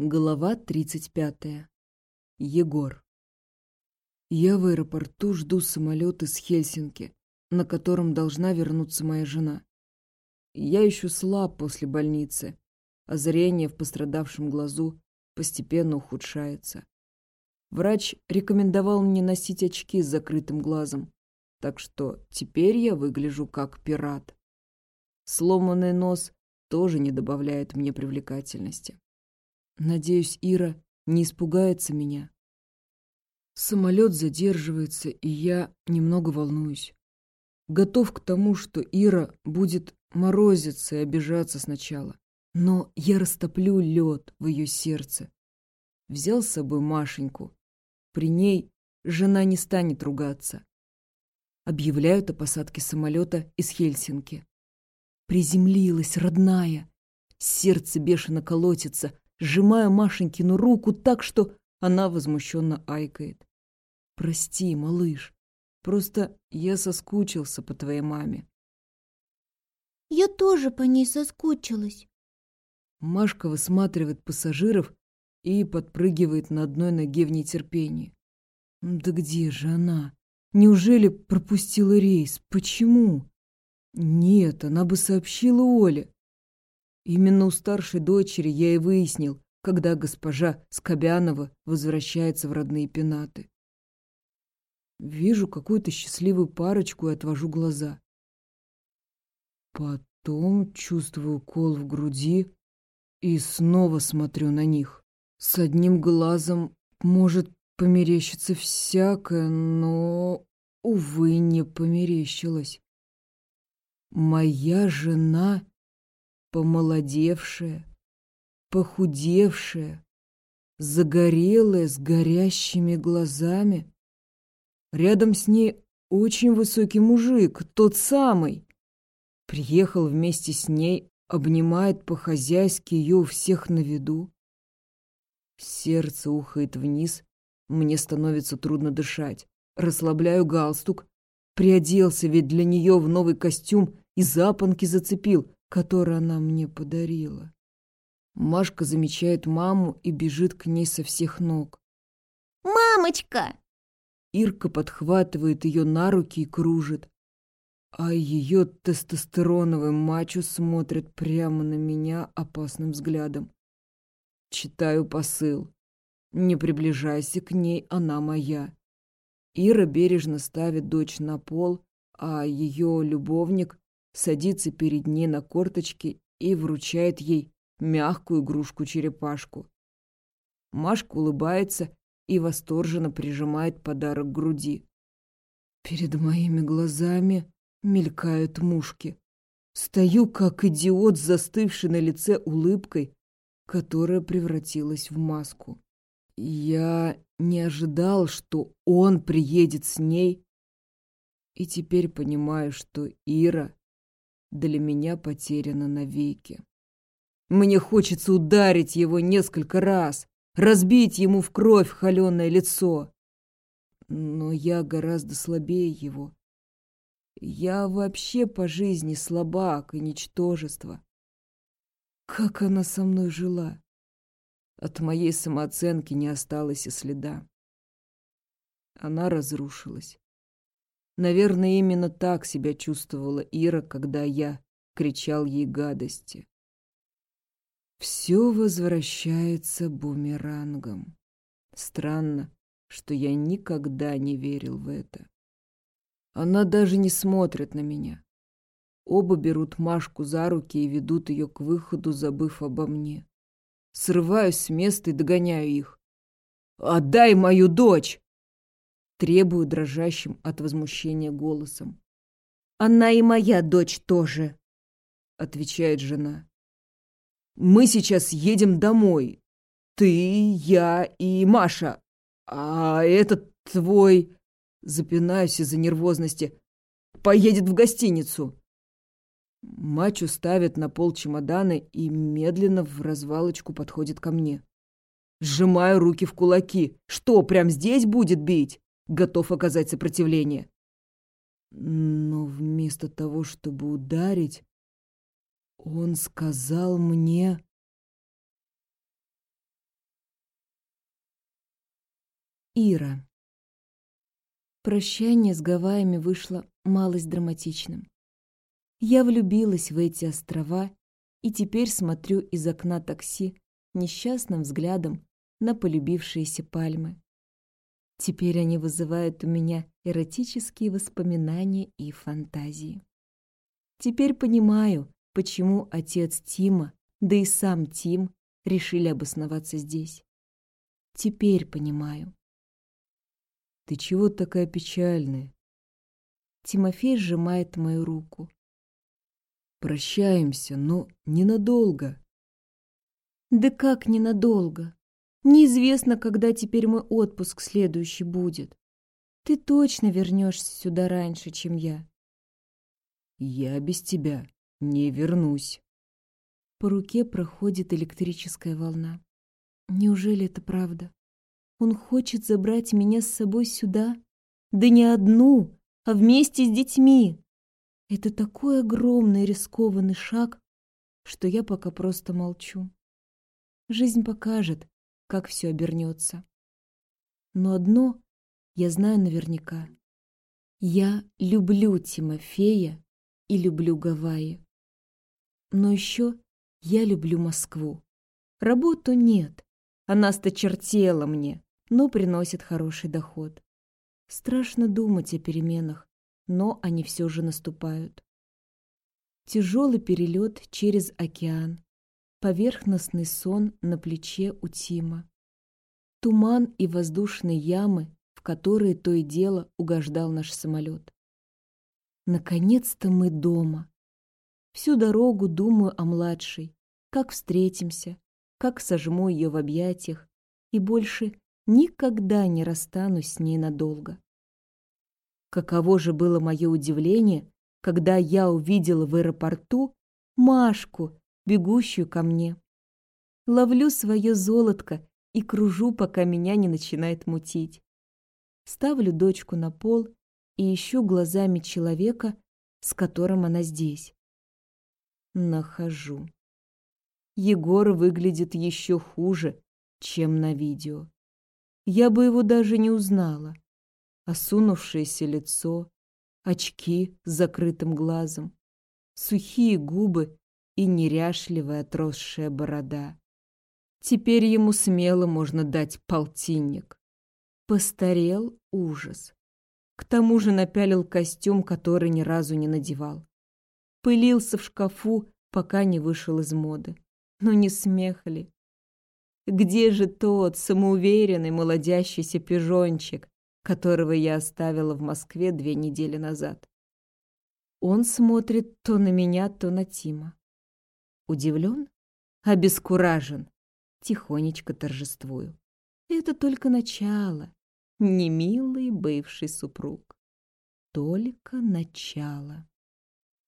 Глава 35. Егор. Я в аэропорту жду самолет из Хельсинки, на котором должна вернуться моя жена. Я еще слаб после больницы, а зрение в пострадавшем глазу постепенно ухудшается. Врач рекомендовал мне носить очки с закрытым глазом, так что теперь я выгляжу как пират. Сломанный нос тоже не добавляет мне привлекательности. Надеюсь, Ира не испугается меня. Самолет задерживается, и я немного волнуюсь. Готов к тому, что Ира будет морозиться и обижаться сначала. Но я растоплю лед в ее сердце. Взял с собой Машеньку. При ней жена не станет ругаться. Объявляют о посадке самолета из Хельсинки. Приземлилась, родная. Сердце бешено колотится, сжимая Машенькину руку так, что она возмущенно айкает. «Прости, малыш, просто я соскучился по твоей маме». «Я тоже по ней соскучилась». Машка высматривает пассажиров и подпрыгивает на одной ноге в нетерпении. «Да где же она? Неужели пропустила рейс? Почему?» «Нет, она бы сообщила Оле. Именно у старшей дочери я и выяснил, когда госпожа Скобянова возвращается в родные пенаты. Вижу какую-то счастливую парочку и отвожу глаза. Потом чувствую кол в груди и снова смотрю на них. С одним глазом может померещиться всякое, но, увы, не померещилось. Моя жена помолодевшая, похудевшая, загорелая, с горящими глазами. Рядом с ней очень высокий мужик, тот самый. Приехал вместе с ней, обнимает по-хозяйски ее всех на виду. Сердце ухает вниз, мне становится трудно дышать. Расслабляю галстук. Приоделся ведь для нее в новый костюм и запонки зацепил, который она мне подарила. Машка замечает маму и бежит к ней со всех ног. «Мамочка!» Ирка подхватывает ее на руки и кружит, а ее тестостероновый мачо смотрит прямо на меня опасным взглядом. Читаю посыл. Не приближайся к ней, она моя. Ира бережно ставит дочь на пол, а ее любовник садится перед ней на корточки и вручает ей мягкую игрушку-черепашку. Машка улыбается и восторженно прижимает подарок к груди. Перед моими глазами мелькают мушки. Стою, как идиот, застывший на лице улыбкой, которая превратилась в маску. Я не ожидал, что он приедет с ней, и теперь понимаю, что Ира для меня потеряна навеки. Мне хочется ударить его несколько раз, разбить ему в кровь холеное лицо. Но я гораздо слабее его. Я вообще по жизни слабак и ничтожество. Как она со мной жила? От моей самооценки не осталось и следа. Она разрушилась. Наверное, именно так себя чувствовала Ира, когда я кричал ей гадости. Все возвращается бумерангом. Странно, что я никогда не верил в это. Она даже не смотрит на меня. Оба берут Машку за руки и ведут ее к выходу, забыв обо мне. Срываюсь с места и догоняю их. «Отдай мою дочь!» Требую дрожащим от возмущения голосом. «Она и моя дочь тоже», — отвечает жена. «Мы сейчас едем домой. Ты, я и Маша. А этот твой...» Запинаюсь из-за нервозности. «Поедет в гостиницу». Мачо ставит на пол чемоданы и медленно в развалочку подходит ко мне. Сжимаю руки в кулаки. Что, прям здесь будет бить? Готов оказать сопротивление. Но вместо того, чтобы ударить, он сказал мне... Ира. Прощание с Гавайями вышло малость драматичным. Я влюбилась в эти острова и теперь смотрю из окна такси несчастным взглядом на полюбившиеся пальмы. Теперь они вызывают у меня эротические воспоминания и фантазии. Теперь понимаю, почему отец Тима, да и сам Тим решили обосноваться здесь. Теперь понимаю. «Ты чего такая печальная?» Тимофей сжимает мою руку. «Прощаемся, но ненадолго». «Да как ненадолго? Неизвестно, когда теперь мой отпуск следующий будет. Ты точно вернешься сюда раньше, чем я». «Я без тебя не вернусь». По руке проходит электрическая волна. Неужели это правда? Он хочет забрать меня с собой сюда? Да не одну, а вместе с детьми. Это такой огромный рискованный шаг, что я пока просто молчу. Жизнь покажет, как все обернется. Но одно я знаю наверняка. Я люблю Тимофея и люблю Гавайи. Но еще я люблю Москву. Работу нет. Она сточертела мне, но приносит хороший доход. Страшно думать о переменах, но они все же наступают. Тяжелый перелет через океан, поверхностный сон на плече у Тима, туман и воздушные ямы, в которые то и дело угождал наш самолет. Наконец-то мы дома. Всю дорогу думаю о младшей, как встретимся, как сожму ее в объятиях и больше никогда не расстанусь с ней надолго. Каково же было мое удивление, когда я увидела в аэропорту Машку, бегущую ко мне. Ловлю свое золотко и кружу, пока меня не начинает мутить. Ставлю дочку на пол и ищу глазами человека, с которым она здесь. Нахожу. Егор выглядит еще хуже, чем на видео. Я бы его даже не узнала. Осунувшееся лицо, очки с закрытым глазом, сухие губы и неряшливая отросшая борода. Теперь ему смело можно дать полтинник. Постарел ужас. К тому же напялил костюм, который ни разу не надевал пылился в шкафу, пока не вышел из моды. Ну не смех ли? Где же тот самоуверенный молодящийся пижончик, которого я оставила в Москве две недели назад? Он смотрит то на меня, то на Тима. Удивлен? Обескуражен. Тихонечко торжествую. Это только начало. Не милый бывший супруг. Только начало.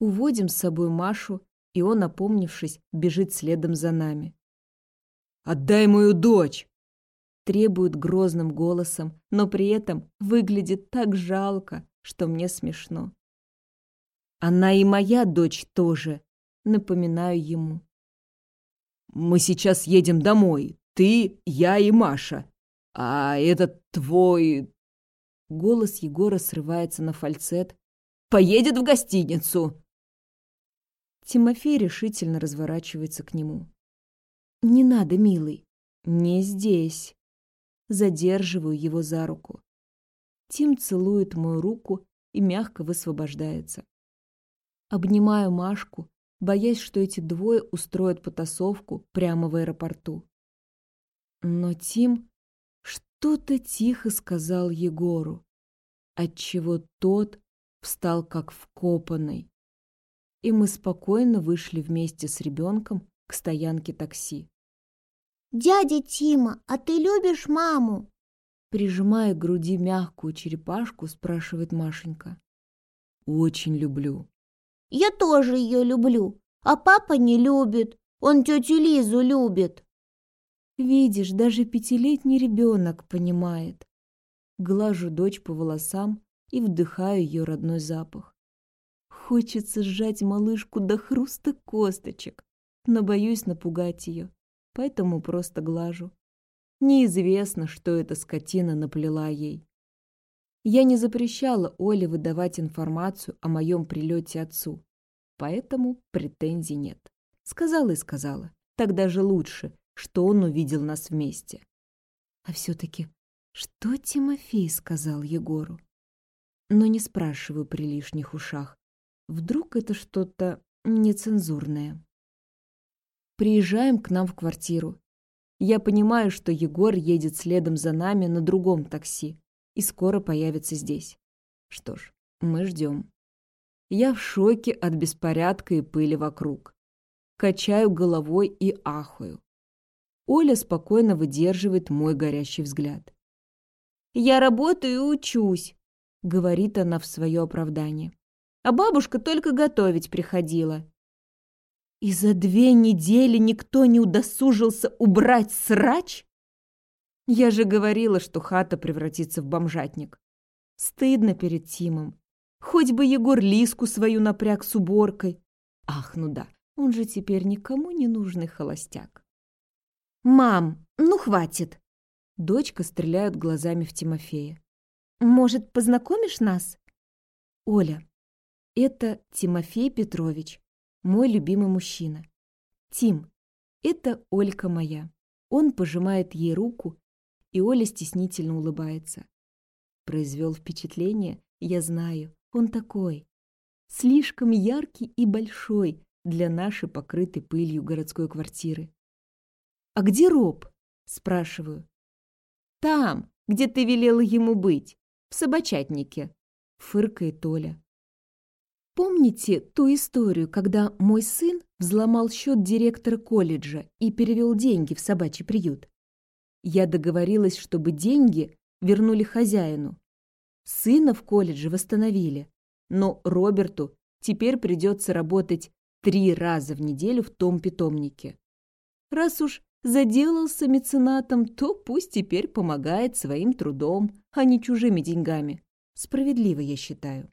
Уводим с собой Машу, и он, опомнившись, бежит следом за нами. «Отдай мою дочь!» Требует грозным голосом, но при этом выглядит так жалко, что мне смешно. «Она и моя дочь тоже», — напоминаю ему. «Мы сейчас едем домой. Ты, я и Маша. А этот твой...» Голос Егора срывается на фальцет. «Поедет в гостиницу!» Тимофей решительно разворачивается к нему. «Не надо, милый, не здесь». Задерживаю его за руку. Тим целует мою руку и мягко высвобождается. Обнимаю Машку, боясь, что эти двое устроят потасовку прямо в аэропорту. Но Тим что-то тихо сказал Егору, отчего тот встал как вкопанный и мы спокойно вышли вместе с ребенком к стоянке такси. «Дядя Тима, а ты любишь маму?» Прижимая к груди мягкую черепашку, спрашивает Машенька. «Очень люблю». «Я тоже ее люблю, а папа не любит. Он тетю Лизу любит». «Видишь, даже пятилетний ребенок понимает». Глажу дочь по волосам и вдыхаю ее родной запах. Хочется сжать малышку до хруста косточек, но боюсь напугать ее, поэтому просто глажу. Неизвестно, что эта скотина наплела ей. Я не запрещала Оле выдавать информацию о моем прилете отцу, поэтому претензий нет. Сказала и сказала. Так даже лучше, что он увидел нас вместе. А все-таки, что Тимофей сказал Егору? Но не спрашиваю при лишних ушах. Вдруг это что-то нецензурное. Приезжаем к нам в квартиру. Я понимаю, что Егор едет следом за нами на другом такси и скоро появится здесь. Что ж, мы ждем. Я в шоке от беспорядка и пыли вокруг. Качаю головой и ахаю. Оля спокойно выдерживает мой горящий взгляд. «Я работаю и учусь», — говорит она в свое оправдание. «А бабушка только готовить приходила». «И за две недели никто не удосужился убрать срач?» Я же говорила, что хата превратится в бомжатник. Стыдно перед Тимом. Хоть бы Егор Лиску свою напряг с уборкой. Ах, ну да, он же теперь никому не нужный холостяк. «Мам, ну хватит!» Дочка стреляет глазами в Тимофея. «Может, познакомишь нас?» «Оля, это Тимофей Петрович, мой любимый мужчина. Тим, это Олька моя». Он пожимает ей руку, и Оля стеснительно улыбается. Произвел впечатление, я знаю, он такой. Слишком яркий и большой для нашей покрытой пылью городской квартиры. «А где Роб?» – спрашиваю. «Там, где ты велела ему быть, в собачатнике», – фыркает Толя. Помните ту историю, когда мой сын взломал счет директора колледжа и перевел деньги в собачий приют? Я договорилась, чтобы деньги вернули хозяину. Сына в колледже восстановили, но Роберту теперь придется работать три раза в неделю в том питомнике. Раз уж заделался меценатом, то пусть теперь помогает своим трудом, а не чужими деньгами. Справедливо, я считаю.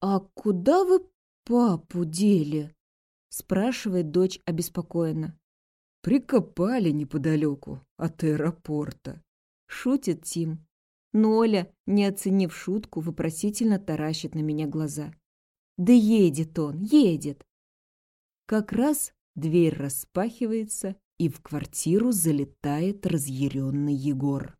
«А куда вы папу дели?» – спрашивает дочь обеспокоенно. «Прикопали неподалеку от аэропорта», – шутит Тим. Но Оля, не оценив шутку, вопросительно таращит на меня глаза. «Да едет он, едет!» Как раз дверь распахивается, и в квартиру залетает разъяренный Егор.